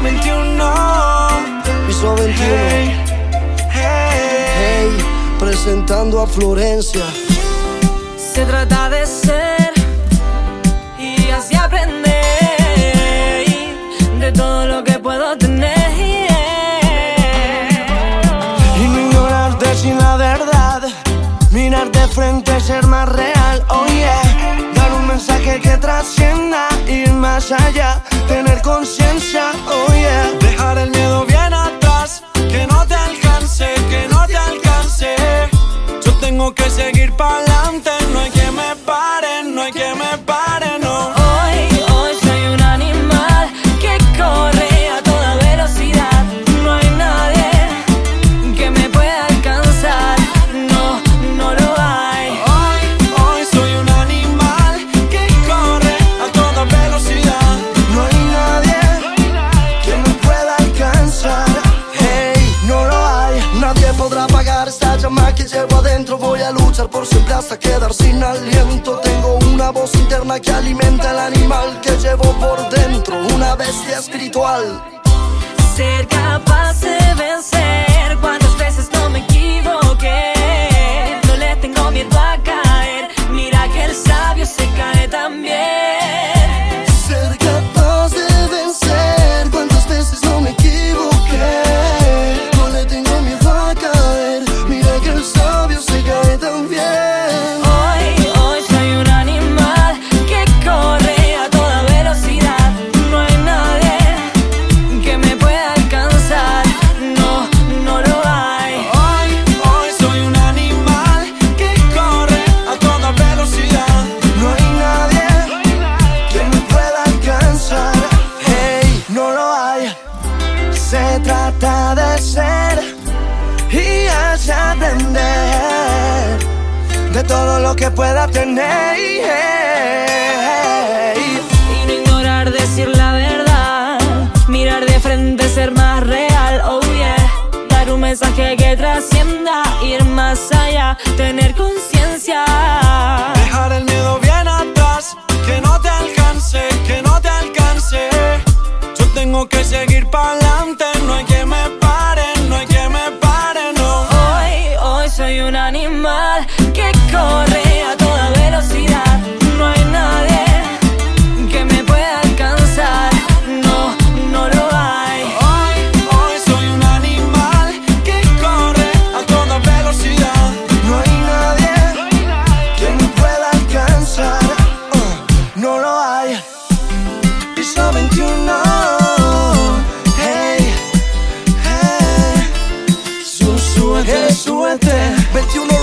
21. Piso 21. Hey, hey, presentando a Florencia. Se trata de ser y así aprender de todo lo que puedo tener. Y no ignorarte sin la verdad, mirarte frente, y ser más real, oye, oh yeah. dar un mensaje que trascienda, ir más allá. Que llevo adentro. Voy a luchar por siempre hasta quedar sin aliento. Tengo una voz interna que alimenta el animal que llevo por dentro. Una bestia espiritual. Ser capaz de vencer. Se trata de ser y así aprender de todo lo que pueda tener. Y no ignorar decir la verdad. Mirar de frente, ser más real. Oh yeah. Dar un mensaje que trascienda. Ir más allá. Tener conciencia. que corre a toda velocidad. No hay nadie que me pueda alcanzar. No, no lo hay. Hoy, hoy soy un animal que corre a toda velocidad. No hay nadie, que me pueda alcanzar. Uh, no lo hay. Piso 21. Hey, hey. Súbete, súbete. 21